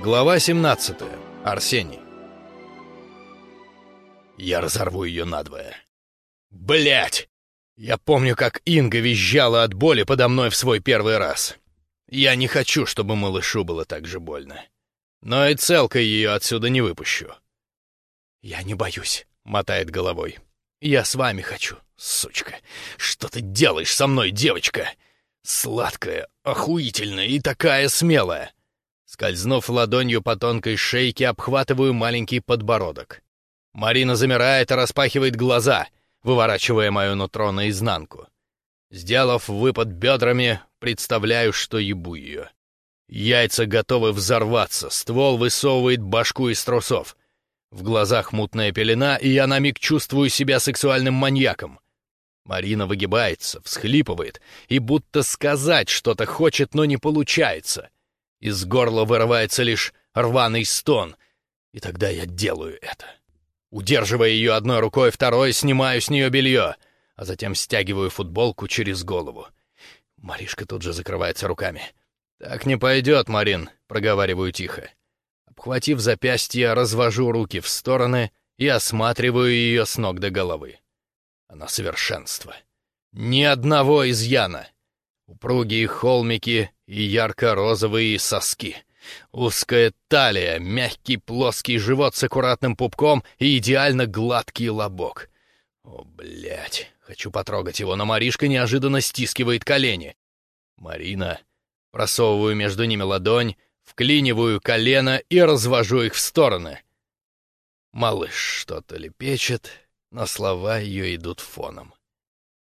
Глава 17. Арсений. Я разорву ее надвое. Блять! Я помню, как Инга визжала от боли подо мной в свой первый раз. Я не хочу, чтобы малышу было так же больно. Но и целкой ее отсюда не выпущу. «Я не боюсь», — мотает головой. «Я с вами хочу, сучка. Что ты делаешь со мной, девочка? Сладкая, охуительная и такая смелая. Скользнув ладонью по тонкой шейке, обхватываю маленький подбородок. Марина замирает и распахивает глаза, выворачивая мое нутро наизнанку. Сделав выпад бедрами, представляю, что ебу ее. Яйца готовы взорваться, ствол высовывает башку из трусов. В глазах мутная пелена, и я на миг чувствую себя сексуальным маньяком. Марина выгибается, всхлипывает и будто сказать что-то хочет, но не получается — из горла вырывается лишь рваный стон, и тогда я делаю это. Удерживая ее одной рукой, второй снимаю с нее белье, а затем стягиваю футболку через голову. Маришка тут же закрывается руками. «Так не пойдет, Марин», — проговариваю тихо. Обхватив запястье, развожу руки в стороны и осматриваю ее с ног до головы. Она совершенство. Ни одного изъяна. Упругие холмики и ярко-розовые соски. Узкая талия, мягкий плоский живот с аккуратным пупком и идеально гладкий лобок. О, блядь, хочу потрогать его, но Маришка неожиданно стискивает колени. Марина. Просовываю между ними ладонь, вклиниваю колено и развожу их в стороны. Малыш что-то лепечет, но слова ее идут фоном.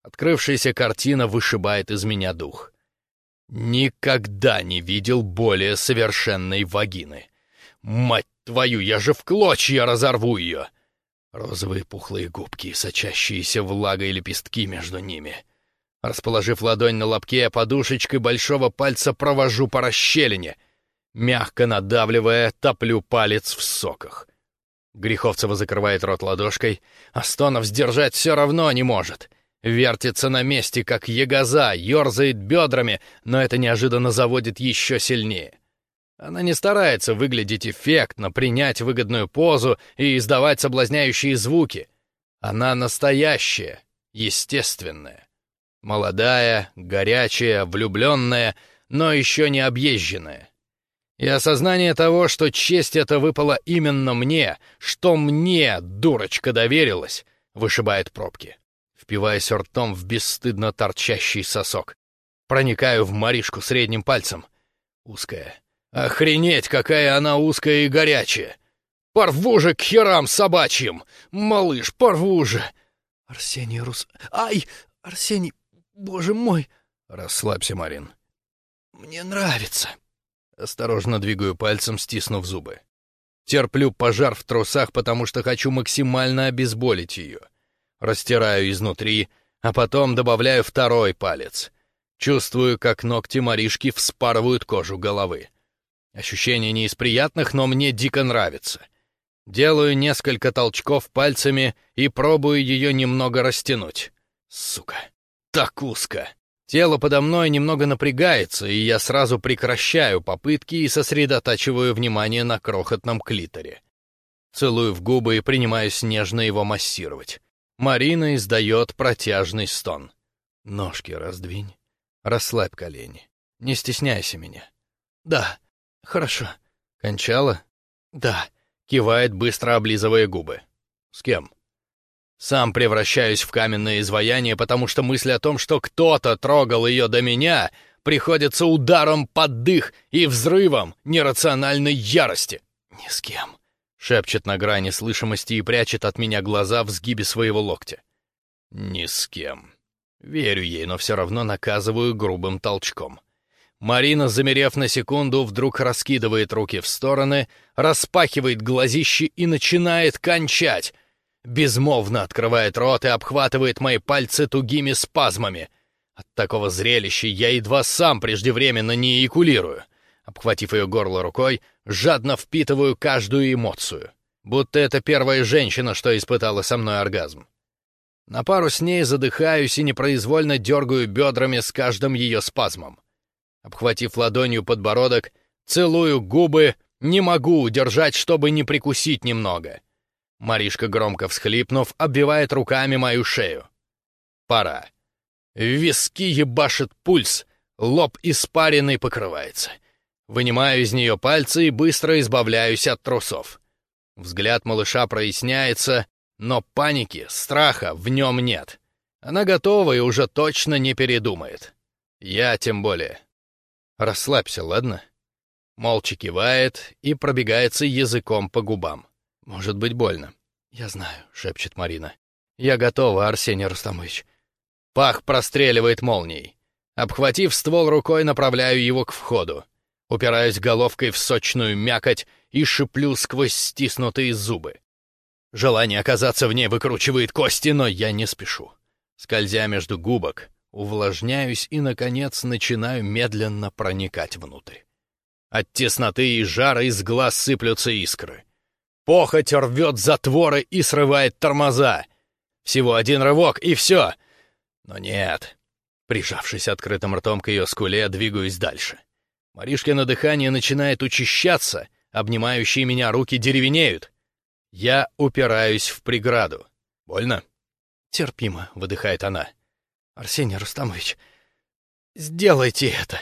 Открывшаяся картина вышибает из меня дух. Никогда не видел более совершенной вагины. Мать твою, я же в клочья разорву ее! Розовые пухлые губки, сочащиеся влагой лепестки между ними. Расположив ладонь на лобке, подушечкой большого пальца провожу по расщелине. Мягко надавливая, топлю палец в соках. Греховцева закрывает рот ладошкой, а Стонов сдержать все равно не может — Вертится на месте, как ягоза, ерзает бедрами, но это неожиданно заводит еще сильнее. Она не старается выглядеть эффектно, принять выгодную позу и издавать соблазняющие звуки. Она настоящая, естественная. Молодая, горячая, влюбленная, но еще не объезженная. И осознание того, что честь эта выпала именно мне, что мне, дурочка, доверилась, вышибает пробки впиваясь ртом в бесстыдно торчащий сосок. Проникаю в Маришку средним пальцем. Узкая. Охренеть, какая она узкая и горячая! Порву же к херам собачьим! Малыш, порву же! Арсений Рус... Ай! Арсений, боже мой! Расслабься, Марин. Мне нравится. Осторожно двигаю пальцем, стиснув зубы. Терплю пожар в трусах, потому что хочу максимально обезболить ее. Растираю изнутри, а потом добавляю второй палец. Чувствую, как ногти Маришки вспарывают кожу головы. Ощущение не из приятных, но мне дико нравится. Делаю несколько толчков пальцами и пробую ее немного растянуть. Сука, так узко. Тело подо мной немного напрягается, и я сразу прекращаю попытки и сосредотачиваю внимание на крохотном клиторе. Целую в губы и принимаюсь нежно его массировать. Марина издает протяжный стон. Ножки раздвинь, расслабь колени. Не стесняйся меня. Да, хорошо. Кончала? Да. Кивает, быстро облизывая губы. С кем? Сам превращаюсь в каменное изваяние, потому что мысль о том, что кто-то трогал ее до меня, приходится ударом под дых и взрывом нерациональной ярости. Ни с кем. Шепчет на грани слышимости и прячет от меня глаза в сгибе своего локтя. Ни с кем. Верю ей, но все равно наказываю грубым толчком. Марина, замерев на секунду, вдруг раскидывает руки в стороны, распахивает глазищи и начинает кончать. Безмолвно открывает рот и обхватывает мои пальцы тугими спазмами. От такого зрелища я едва сам преждевременно не эякулирую. Обхватив ее горло рукой, жадно впитываю каждую эмоцию. Будто это первая женщина, что испытала со мной оргазм. На пару с ней задыхаюсь и непроизвольно дергаю бедрами с каждым ее спазмом. Обхватив ладонью подбородок, целую губы Не могу удержать, чтобы не прикусить немного. Маришка, громко всхлипнув, обвивает руками мою шею. Пора. Виски ебашит пульс, лоб испаренный покрывается. Вынимаю из нее пальцы и быстро избавляюсь от трусов. Взгляд малыша проясняется, но паники, страха в нем нет. Она готова и уже точно не передумает. Я тем более. Расслабься, ладно? Молча кивает и пробегается языком по губам. Может быть больно. «Я знаю», — шепчет Марина. «Я готова, Арсений Рустамович». Пах простреливает молнией. Обхватив ствол рукой, направляю его к входу. Упираюсь головкой в сочную мякоть и шиплю сквозь стиснутые зубы. Желание оказаться в ней выкручивает кости, но я не спешу. Скользя между губок, увлажняюсь и, наконец, начинаю медленно проникать внутрь. От тесноты и жара из глаз сыплются искры. Похоть рвет затворы и срывает тормоза. Всего один рывок, и все. Но нет. Прижавшись открытым ртом к ее скуле, двигаюсь дальше. Маришкино дыхание начинает учащаться, обнимающие меня руки деревенеют. Я упираюсь в преграду. Больно? Терпимо, выдыхает она. Арсений Рустамович, сделайте это.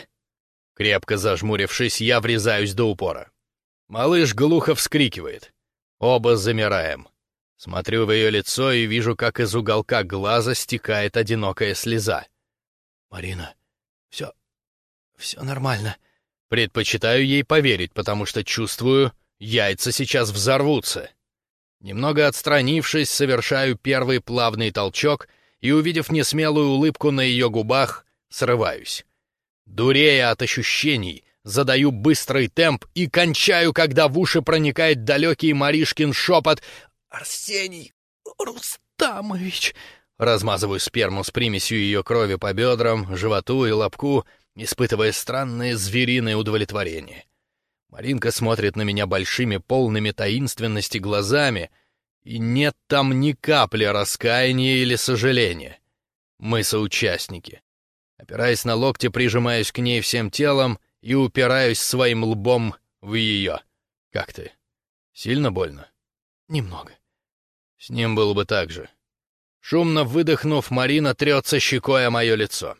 Крепко зажмурившись, я врезаюсь до упора. Малыш глухо вскрикивает. Оба замираем. Смотрю в ее лицо и вижу, как из уголка глаза стекает одинокая слеза. «Марина, все... все нормально». Предпочитаю ей поверить, потому что чувствую, яйца сейчас взорвутся. Немного отстранившись, совершаю первый плавный толчок и, увидев несмелую улыбку на ее губах, срываюсь. Дурея от ощущений, Задаю быстрый темп и кончаю, когда в уши проникает далекий Маришкин шепот «Арсений Рустамович!» Размазываю сперму с примесью ее крови по бедрам, животу и лобку, испытывая странное звериное удовлетворение. Маринка смотрит на меня большими, полными таинственности глазами, и нет там ни капли раскаяния или сожаления. Мы соучастники. Опираясь на локти, прижимаюсь к ней всем телом и упираюсь своим лбом в ее. Как ты? Сильно больно? Немного. С ним было бы так же. Шумно выдохнув, Марина трется щекой о мое лицо.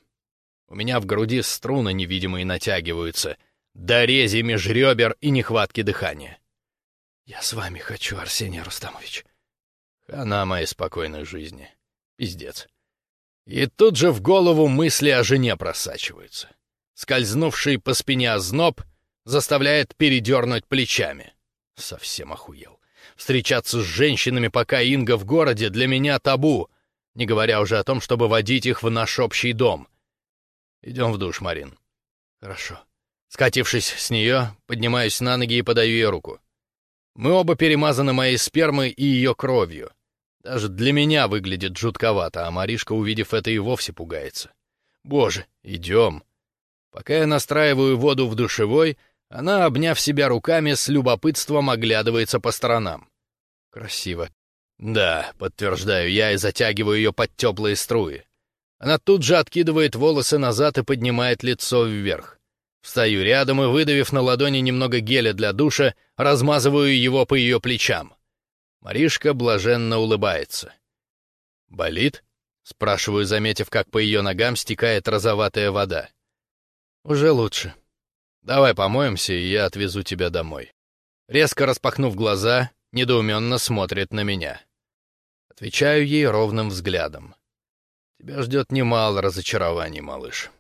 У меня в груди струны невидимые натягиваются, до рези межребер и нехватки дыхания. «Я с вами хочу, Арсений Рустамович». Хана моей спокойной жизни. Пиздец. И тут же в голову мысли о жене просачиваются. Скользнувший по спине озноб заставляет передернуть плечами. Совсем охуел. Встречаться с женщинами, пока Инга в городе, для меня табу, не говоря уже о том, чтобы водить их в наш общий дом. Идем в душ, Марин. Хорошо. Скатившись с нее, поднимаюсь на ноги и подаю ей руку. Мы оба перемазаны моей спермой и ее кровью. Даже для меня выглядит жутковато, а Маришка, увидев это, и вовсе пугается. Боже, идем. Пока я настраиваю воду в душевой, она, обняв себя руками, с любопытством оглядывается по сторонам. Красиво. Да, подтверждаю я и затягиваю ее под теплые струи. Она тут же откидывает волосы назад и поднимает лицо вверх. Встаю рядом и, выдавив на ладони немного геля для душа, размазываю его по ее плечам. Маришка блаженно улыбается. «Болит?» — спрашиваю, заметив, как по ее ногам стекает розоватая вода. «Уже лучше. Давай помоемся, и я отвезу тебя домой». Резко распахнув глаза, недоуменно смотрит на меня. Отвечаю ей ровным взглядом. «Тебя ждет немало разочарований, малыш».